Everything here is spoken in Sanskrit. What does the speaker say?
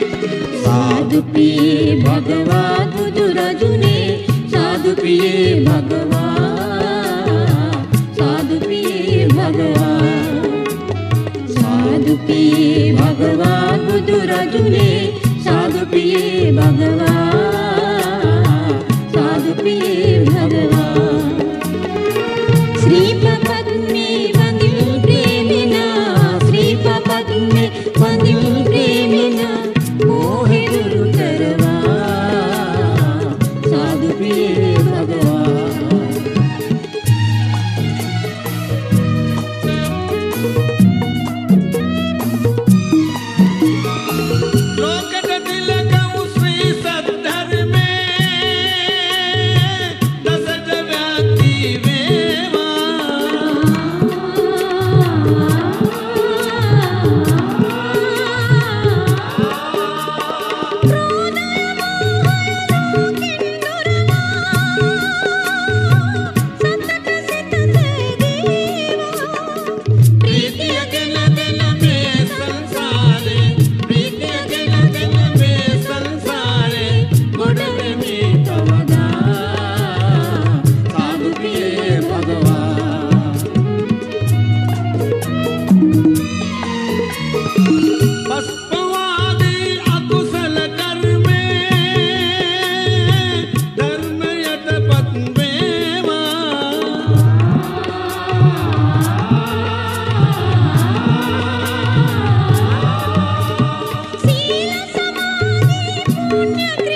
साधु साधुपी भगवा तुने साधु पी भगवा साधु पी भगवा साधुकी भगवान् तु रजुने 啊。